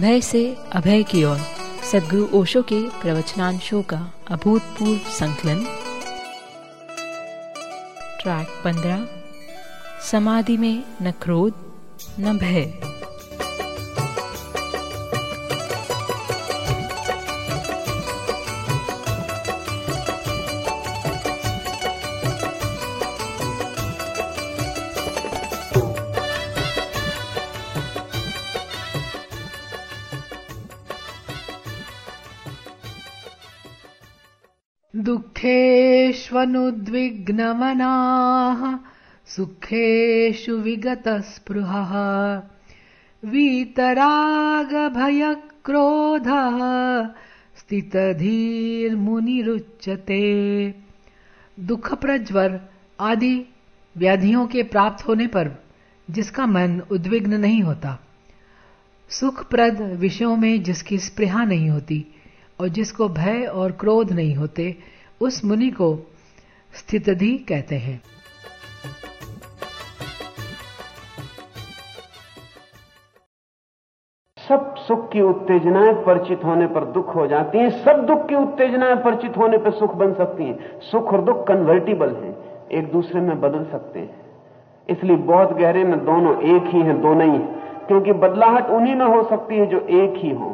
भय से अभय की ओर। सदगुरु ओशो के प्रवचनांशों का अभूतपूर्व संकलन। ट्रैक पंद्रह। समाधि में न क्रोध, न भय। दुःखेष्वनुद्विग्नमनाः, सुखेषु विगतस्पृहः, वीतरागभयक्रोधः, स्थितधीर्मुनिरुच्यते। दुख प्रज्वर आदि व्याधियों के प्राप्त होने पर जिसका मन उद्विग्न नहीं होता, सुखप्रद विषयों में जिसकी स्पृहा नहीं होती और जिसको भय और क्रोध नहीं होते उस मुनि को स्थितधि कहते हैं। सब सुख की उत्तेजनाएँ परिचित होने पर दुख हो जाती हैं, सब दुख की उत्तेजनाएँ परिचित होने पर सुख बन सकती हैं। सुख और दुख कन्वर्टिबल हैं, एक दूसरे में बदल सकते हैं। इसलिए बहुत गहरे में दोनों एक ही हैं दो नहीं है, क्योंकि बदलाहट उन्हीं में हो सकती है जो एक ही हो।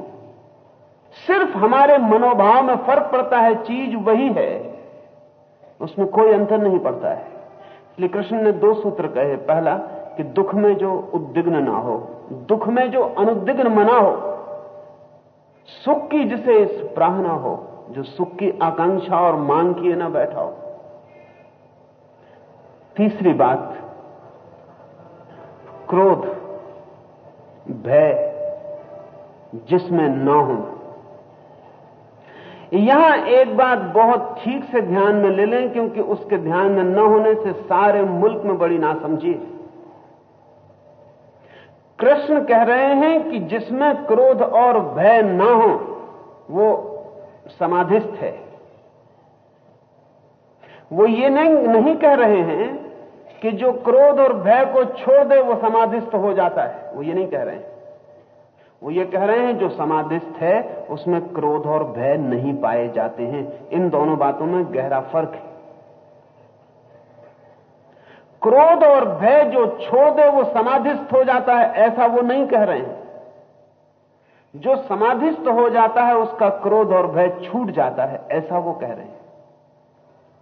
सिर्फ़ हमारे मनोभाव में फ़र्क पड़ता है, चीज़ वही है। उसमें कोई अंतर नहीं पड़ता है। इसलिए कृष्ण ने दो सूत्र कहे। पहला, कि दुख में जो उद्विग्न ना हो, दुख में जो अनुद्विग्न मना हो, सुख की जिसे प्राह ना हो, जो सुख की आकांक्षा और मांग किए ना बैठा हो। तीसरी बात, क्रोध, भय, जिसमें न हो। यहाँ एक बात बहुत ठीक से ध्यान में ले लें क्योंकि उसके ध्यान में न होने से सारे मुल्क में बड़ी नासमझी है। कृष्ण कह रहे हैं कि जिसमें क्रोध और भय न हो वो समाधिस्थ है। वो ये नहीं, नहीं कह रहे हैं कि जो क्रोध और भय को छोड़ दे वो समाधिस्थ हो जाता है। वो ये नहीं कह रहे हैं। वो ये कह रहे हैं, जो समाधिस्थ है, उसमें क्रोध और भय नहीं पाए जाते हैं। इन दोनों बातों में गहरा फ़र्क है। क्रोध और भय जो छोड़ दे वो समाधिस्थ हो जाता है, ऐसा वो नहीं कह रहे हैं। जो समाधिस्थ हो जाता है, उसका क्रोध और भय छूट जाता है, ऐसा वो कह रहे हैं।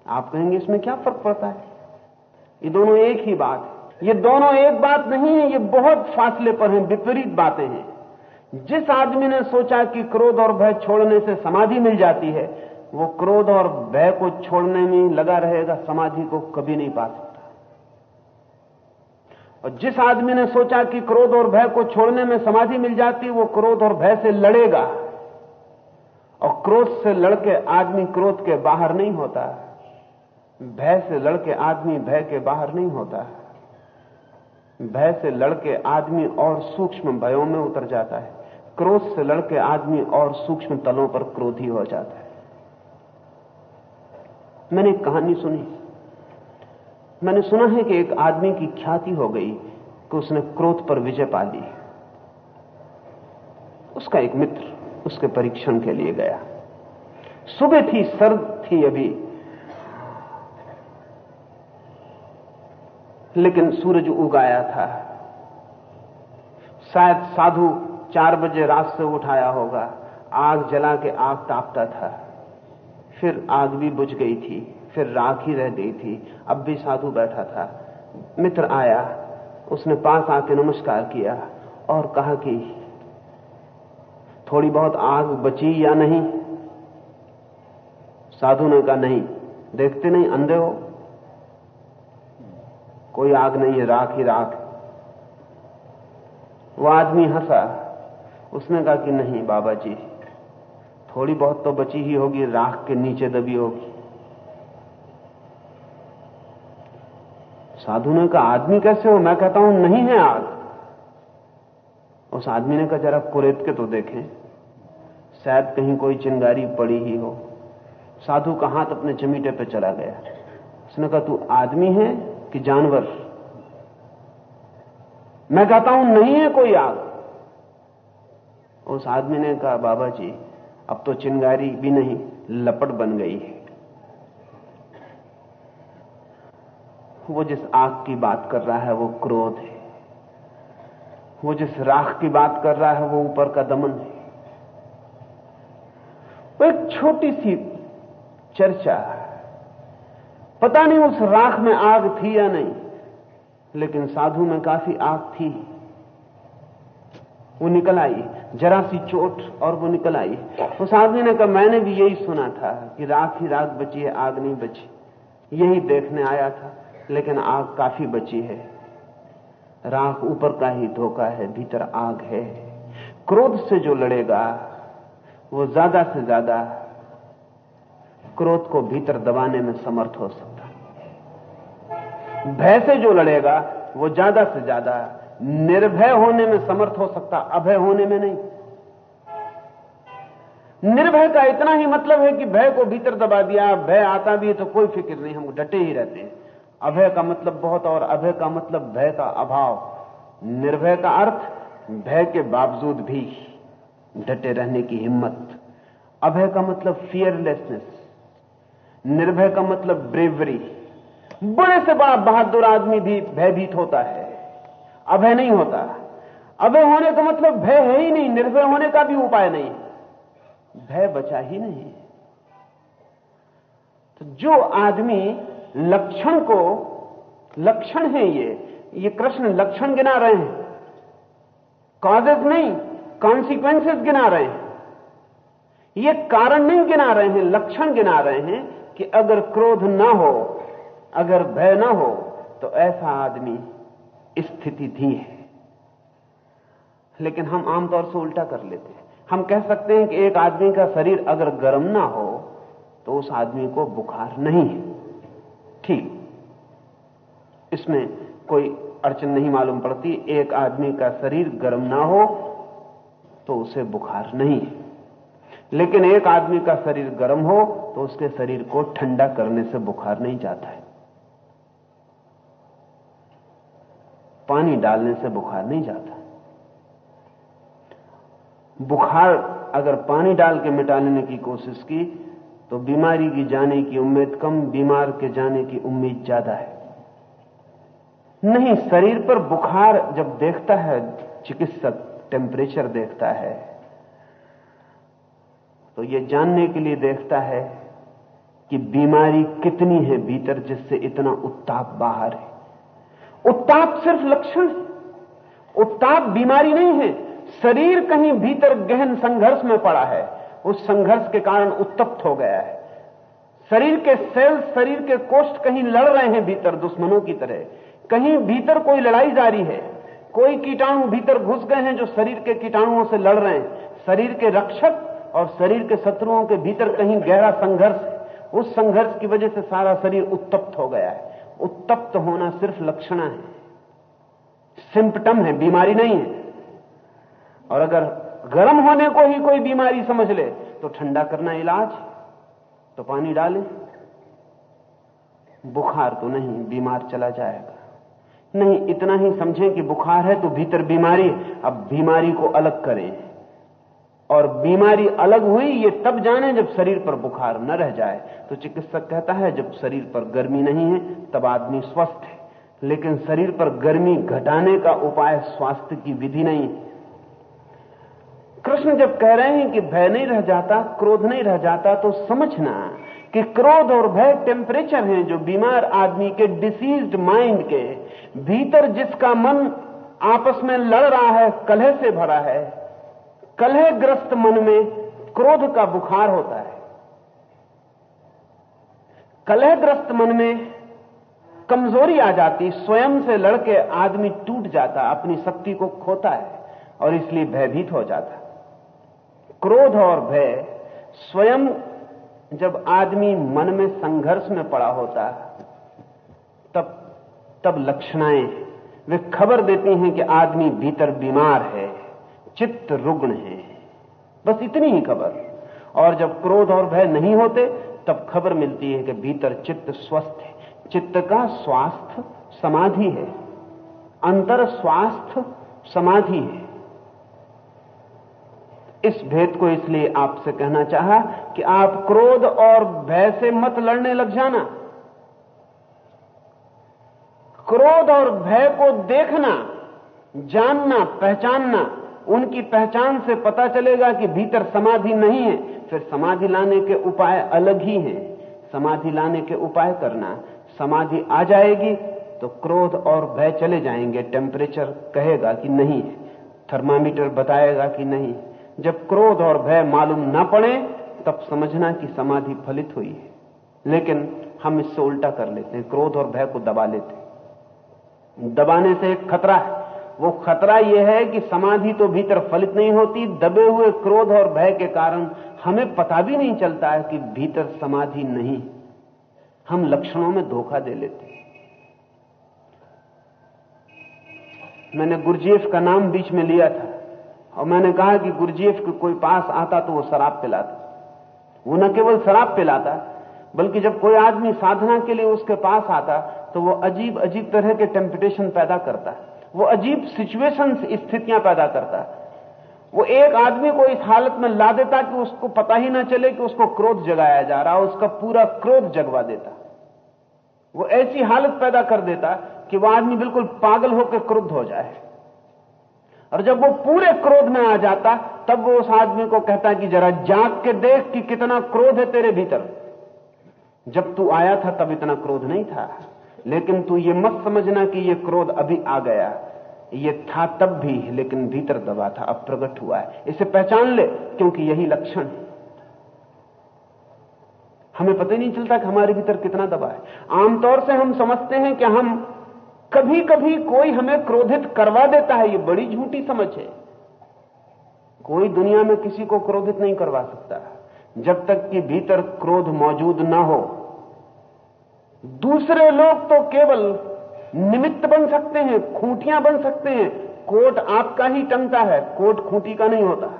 आप कहेंगे, इसमें क्या फ़र्क पड़ता है? ये दोनों एक ही बात है। ये दोनों एक बात नहीं है, ये बहुत फासले पर हैं, विपरीत बातें हैं। जिस आदमी ने सोचा कि क्रोध और भय छोड़ने से समाधि मिल जाती है, वो क्रोध और भय को छोड़ने में लगा रहेगा, समाधि को कभी नहीं पा सकता। और जिस आदमी ने सोचा कि क्रोध और भय को छोड़ने में समाधि मिल जाती, वो क्रोध और भय से लड़ेगा। और क्रोध से लड़के आदमी क्रोध के बाहर नहीं होता। भय से लड़के आदमी भय के बाहर नहीं होता। भय से लड़के आदमी और सूक्ष्म भयों में उतर जाता है। क्रोध से लड़के आदमी और सूक्ष्म तलों पर क्रोधी हो जाता है। मैंने कहानी सुनी। मैंने सुना है कि एक आदमी की ख्याति हो गई कि उसने क्रोध पर विजय पा ली। उसका एक मित्र उसके परीक्षण के लिए गया। सुबह थी, सर्द थी अभी। लेकिन सूरज उगाया था। शायद साधु चार बजे रात से उठाया होगा। आग जला के आग तापता था। फिर आग भी बुझ गई थी, फिर राख ही रह गई थी। अब भी साधु बैठा था। मित्र आया, उसने पास आके नमस्कार किया और कहा कि, थोड़ी बहुत आग बची या नहीं? साधु ने कहा, नहीं, देखते नहीं, अंधे हो। कोई आग नहीं है, राख ही राख। वो आदमी हंसा। उसने कहा कि नहीं, बाबा जी, थोड़ी बहुत तो बची ही होगी, राख के नीचे दबी होगी। साधु ने कहा, आदमी कैसे हो? मैं कहता हूँ, नहीं है आग। उस आदमी ने कहा, जरा कुरेद के तो देखें। शायद कहीं कोई चिंगारी पड़ी ही हो। साधु का हाथ अपने चमीटे पे चला गया। उसने कहा, तू आदमी है कि जानवर? मैं कहता हूँ, नहीं है कोई आग। उस आदमी ने कहा बाबा जी अब तो चिंगारी भी नहीं, लपट बन गई है। वो जिस आग की बात कर रहा है, वो क्रोध है। वो जिस राख की बात कर रहा है, वो ऊपर का दमन है। वो एक छोटी सी चर्चा पता नहीं उस राख में आग थी या नहीं, लेकिन साधु में काफ़ी आग थी। वो निकल आई। जरा सी चोट और वो निकल आई। उस आदमी ने कहा, मैंने भी यही सुना था कि राख ही राख बची है, आग नहीं बची। यही देखने आया था, लेकिन आग काफ़ी बची है। राख ऊपर का ही धोखा है, भीतर आग है। क्रोध से जो लड़ेगा, वो ज़्यादा से ज़्यादा क्रोध को भीतर दबाने में समर्थ हो सकता है। भय से जो लड़ेगा, वो ज़्यादा से ज़्यादा निर्भय होने में समर्थ हो सकता, अभय होने में नहीं। निर्भय का इतना ही मतलब है कि भय को भीतर दबा दिया, भय आता भी है तो कोई फ़िक्र नहीं, हम डटे ही रहते हैं। अभय का मतलब बहुत और, अभय का मतलब भय का अभाव। निर्भय का अर्थ, भय के बावजूद भी डटे रहने की हिम्मत। अभय का मतलब फियरलेसनेस निर्भय का मतलब ब्रेवरी बड़े से बड़ा बहादुर आदमी भी भयभीत होता है। अभय नहीं होता। अभय होने का मतलब भय है ही नहीं, निर्भय होने का भी उपाय नहीं। भय बचा ही नहीं। तो जो आदमी लक्षण को, लक्षण है ये ये कृष्ण लक्षण गिना रहे हैं। कॉजेज नहीं कॉन्सिक्वेंसेस गिना रहे हैं। ये कारण नहीं गिना रहे हैं, लक्षण गिना रहे हैं कि अगर क्रोध ना हो, अगर भय ना हो तो ऐसा आदमी स्थिति थी। है लेकिन हम आमतौर से उल्टा कर लेते हैं। हम कह सकते हैं कि एक आदमी का शरीर अगर गर्म ना हो तो उस आदमी को बुखार नहीं है। ठीक। इसमें कोई अड़चन नहीं मालूम पड़ती। एक आदमी का शरीर गर्म ना हो तो उसे बुखार नहीं है। लेकिन एक आदमी का शरीर गर्म हो तो उसके शरीर को ठंडा करने से बुखार नहीं जाता है। पानी डालने से बुखार नहीं जाता। बुखार अगर पानी डाल के मिटा लेने की कोशिश की तो बीमारी की जाने की उम्मीद कम, बीमार के जाने की उम्मीद ज़्यादा है। नहीं, शरीर पर बुखार जब देखता है, चिकित्सक टेम्परेचर देखता है तो यह जानने के लिए देखता है कि बीमारी कितनी है भीतर जिससे इतना उत्ताप बाहर है। उत्ताप सिर्फ़ लक्षण है। उत्ताप बीमारी नहीं है। शरीर कहीं भीतर गहन संघर्ष में पड़ा है। उस संघर्ष के कारण उत्तप्त हो गया है। शरीर के सेल, शरीर के कोष्ठ कहीं लड़ रहे हैं भीतर दुश्मनों की तरह। कहीं भीतर कोई लड़ाई जारी है। कोई कीटाणु भीतर घुस गए हैं जो शरीर के कीटाणुओं से लड़ रहे हैं। शरीर के रक्षक और शरीर के शत्रुओं के भीतर कहीं गहरा संघर्ष उस संघर्ष की वजह से सारा शरीर उत्तप्त हो गया है। उत्तप्त होना सिर्फ़ लक्षण है। सिम्पटम है, बीमारी नहीं है। और अगर गर्म होने को ही कोई बीमारी समझ ले तो ठंडा करना इलाज तो पानी डालें। बुखार तो नहीं, बीमार चला जाएगा। नहीं, इतना ही समझें कि बुखार है तो भीतर बीमारी अब बीमारी को अलग करें। और बीमारी अलग हुई, ये तब जाने जब शरीर पर बुखार न रह जाए। तो चिकित्सक कहता है, जब शरीर पर गर्मी नहीं है, तब आदमी स्वस्थ है। लेकिन शरीर पर गर्मी घटाने का उपाय स्वास्थ्य की विधि नहीं। है कृष्ण जब कह रहे हैं कि भय नहीं रह जाता, क्रोध नहीं रह जाता तो समझना कि क्रोध और भय टेम्परेचर हैं जो बीमार आदमी के डिसीज्ड माइंड के भीतर जिसका मन आपस में लड़ रहा है, कलह से भरा है कलहग्रस्त मन में क्रोध का बुखार होता है। कलहग्रस्त मन में कमज़ोरी आ जाती, स्वयं से लड़के आदमी टूट जाता, अपनी शक्ति को खोता है और इसलिए भयभीत हो जाता। क्रोध और भय स्वयं जब आदमी मन में संघर्ष में पड़ा होता, तब तब लक्षणाएँ वे खबर देती हैं कि आदमी भीतर बीमार है। चित्त रुग्ण है। बस इतनी ही खबर। और जब क्रोध और भय नहीं होते, तब खबर मिलती है कि भीतर चित्त स्वस्थ है। चित्त का स्वास्थ्य समाधि है। अंतर स्वास्थ्य समाधि है। इस भेद को इसलिए आपसे कहना चाहा कि आप क्रोध और भय से मत लड़ने लग जाना। क्रोध और भय को देखना, जानना, पहचानना उनकी पहचान से पता चलेगा कि भीतर समाधि नहीं है। फिर समाधि लाने के उपाय अलग ही हैं। समाधि लाने के उपाय करना। समाधि आ जाएगी तो क्रोध और भय चले जाएँगे। टेम्परेचर कहेगा कि नहीं। है थर्मामीटर बताएगा कि नहीं। जब क्रोध और भय मालूम ना पड़े, तब समझना कि समाधि फलित हुई है। लेकिन हम इससे उल्टा कर लेते हैं। क्रोध और भय को दबा लेते हैं। दबाने से एक खतरा है। वो खतरा यह है कि समाधि तो भीतर फलित नहीं होती, दबे हुए क्रोध और भय के कारण हमें पता भी नहीं चलता है कि भीतर समाधि नहीं। हम लक्षणों में धोखा दे लेते मैंने गुरजीएफ का नाम बीच में लिया था और मैंने कहा कि गुरजीएफ के कोई पास आता तो वो शराब पिलाता। वो न केवल शराब पिलाता, बल्कि जब कोई आदमी साधना के लिए उसके पास आता तो वो अजीब अजीब तरह के टेम्पिटेशन पैदा करता। है वो अजीब सिचुएशंस स्थितियाँ पैदा करता है। वो एक आदमी को इस हालत में ला देता कि उसको पता ही ना चले कि उसको क्रोध जगाया जा रहा उसका पूरा क्रोध जगवा देता। वो ऐसी हालत पैदा कर देता कि वह आदमी बिल्कुल पागल होकर क्रुद्ध हो जाए। और जब वो पूरे क्रोध में आ जाता, तब वो उस आदमी को कहता कि जरा जाग के देख कि कितना क्रोध है तेरे भीतर। जब तू आया था, तब इतना क्रोध नहीं था। लेकिन तू ये मत समझना कि ये क्रोध अभी आ गया। ये था तब भी, लेकिन भीतर दबा था, अब प्रकट हुआ है। इसे पहचान ले, क्योंकि यही लक्षण हमें पता ही नहीं चलता कि हमारे भीतर कितना दबा है। आमतौर से हम समझते हैं कि हम कभी कभी कोई हमें क्रोधित करवा देता है, ये बड़ी झूठी समझ है। कोई दुनिया में किसी को क्रोधित नहीं करवा सकता। जब तक कि भीतर क्रोध मौजूद ना हो दूसरे लोग तो केवल निमित्त बन सकते हैं, खूंटियाँ बन सकते हैं। कोट आपका ही टंगता है, कोट खूंटी का नहीं होता।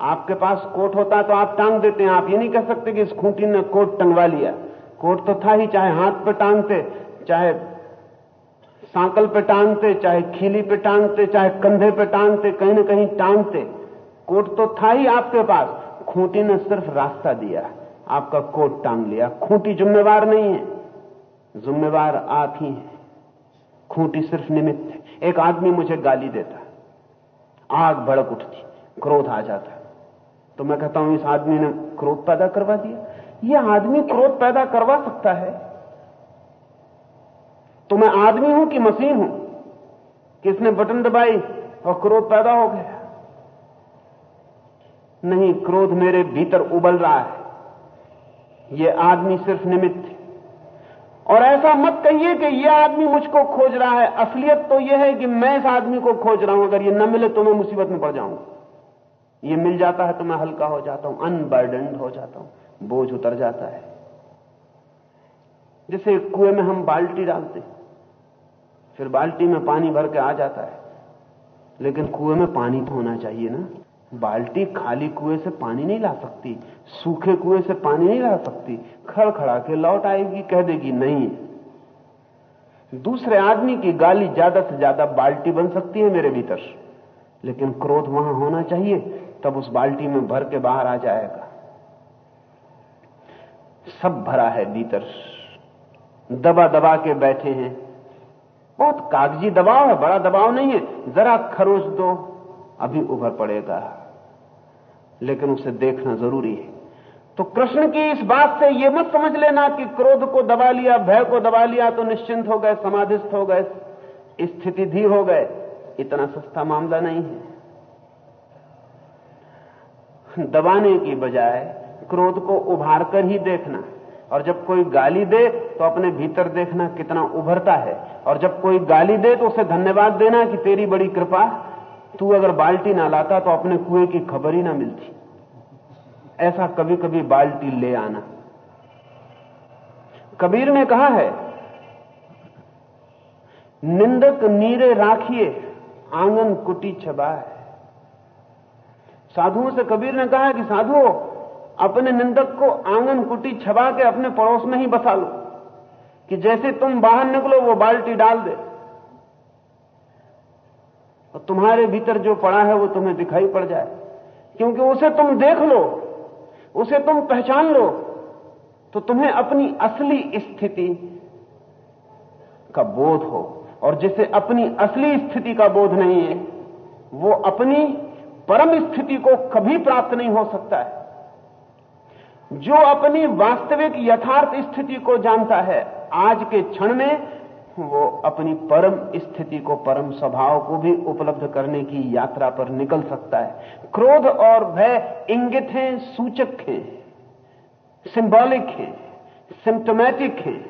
आपके पास कोट होता तो आप टांग देते हैं। आप ये नहीं कह सकते कि इस खूंटी ने कोट टंगवा लिया। कोट तो था ही, चाहे हाथ पे टांगते, चाहे सांकल पे टांगते, चाहे खीली पे टांगते, चाहे कंधे पे टांगते, कहीं ना कहीं टांगते। कोट तो था ही आपके पास। खूंटी ने सिर्फ़ रास्ता दिया। आपका कोट टांग लिया। खूंटी जुम्मेवार नहीं है। जुम्मेवार आप ही हैं। खूंटी सिर्फ़ निमित्त है। एक आदमी मुझे गाली देता। आग भड़क उठती। क्रोध आ जाता। तो मैं कहता हूँ, इस आदमी ने क्रोध पैदा करवा दिया। यह आदमी क्रोध पैदा करवा सकता है। तो मैं आदमी हूँ कि मशीन हूँ? कि इसने बटन दबाई और क्रोध पैदा हो गया? नहीं, क्रोध मेरे भीतर उबल रहा है। ये आदमी सिर्फ़ निमित्त और ऐसा मत कहिए कि यह आदमी मुझको खोज रहा है। असलियत तो यह है कि मैं इस आदमी को खोज रहा हूँ। अगर ये न मिले तो मैं मुसीबत में पड़ जाऊँगा। ये मिल जाता है तो मैं हल्का हो जाता हूँ अनबर्डनड हो जाता हूँ, बोझ उतर जाता है। जैसे कुएँ में हम बाल्टी डालते फिर बाल्टी में पानी भर के आ जाता है। लेकिन कुएँ में पानी तो होना चाहिए ना। बाल्टी खाली कुएँ से पानी नहीं ला सकती, सूखे कुएँ से पानी नहीं ला सकती, खड़खड़ा के लौट आएगी, कह देगी, नहीं। दूसरे आदमी की गाली ज़्यादा से ज़्यादा बाल्टी बन सकती है मेरे भीतर। लेकिन क्रोध वहाँ होना चाहिए, तब उस बाल्टी में भर के बाहर आ जाएगा। सब भरा है भीतर। दबा दबा के बैठे हैं। बहुत कागज़ी दबाव है, बड़ा दबाव नहीं है। जरा खरोच दो, अभी उभर पड़ेगा। लेकिन उसे देखना ज़रूरी है। तो कृष्ण की इस बात से यह मत समझ लेना कि क्रोध को दबा लिया, भय को दबा लिया तो निश्चिंत हो गए, समाधिस्थ हो गए, स्थिति धी हो गए। इतना सस्ता मामला नहीं है। दबाने की बजाय क्रोध को उभार कर ही देखना। और जब कोई गाली दे तो अपने भीतर देखना कितना उभरता है। और जब कोई गाली दे तो उसे धन्यवाद देना कि तेरी बड़ी कृपा तू अगर बाल्टी ना लाता तो अपने कुएँ की खबर ही ना मिलती। ऐसा कभी कभी बाल्टी ले आना। कबीर ने कहा है, निंदक नीरे राखिए, आँगन कुटी छबाए। साधुओं से कबीर ने कहा है कि, साधुओं, अपने निंदक को आँगन कुटी छबा के अपने पड़ोस में ही बसा लो, कि जैसे तुम बाहर निकलो वो बाल्टी डाल दे। और तुम्हारे भीतर जो पड़ा है वो तुम्हें दिखाई पड़ जाए। क्योंकि उसे तुम देख लो, उसे तुम पहचान लो तो तुम्हें अपनी असली स्थिति का बोध हो। और जिसे अपनी असली स्थिति का बोध नहीं है, वो अपनी परम स्थिति को कभी प्राप्त नहीं हो सकता है। जो अपनी वास्तविक यथार्थ स्थिति को जानता है, आज के क्षण में वो अपनी परम स्थिति को, परम स्वभाव को भी उपलब्ध करने की यात्रा पर निकल सकता है। क्रोध और भय इंगित हैं, सूचक हैं सिंबॉलिक हैं सिम्टोमेटिक हैं।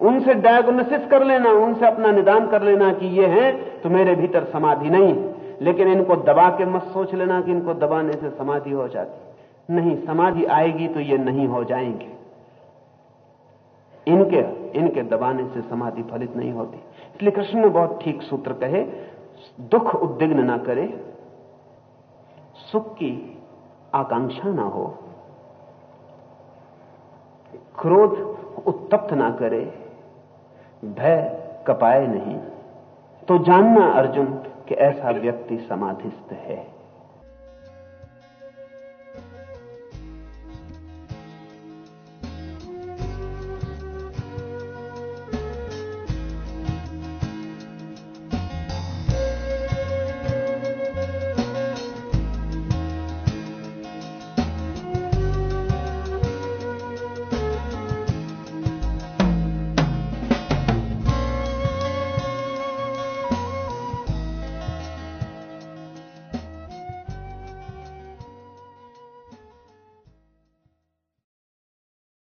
उनसे डायग्नोसिस कर लेना, उनसे अपना निदान कर लेना कि ये हैं तो मेरे भीतर समाधि नहीं लेकिन इनको दबा के मत सोच लेना कि इनको दबाने से समाधि हो जाती। नहीं, समाधि आएगी तो ये नहीं हो जाएँगे। इनके इनके दबाने से समाधि फलित नहीं होती। इसलिए कृष्ण ने बहुत ठीक सूत्र कहे, दुख उद्विग्न ना करे, सुख की आकांक्षा ना हो, क्रोध उत्तप्त ना करे, भय कपाए नहीं। तो जानना अर्जुन कि ऐसा व्यक्ति समाधिस्थ है।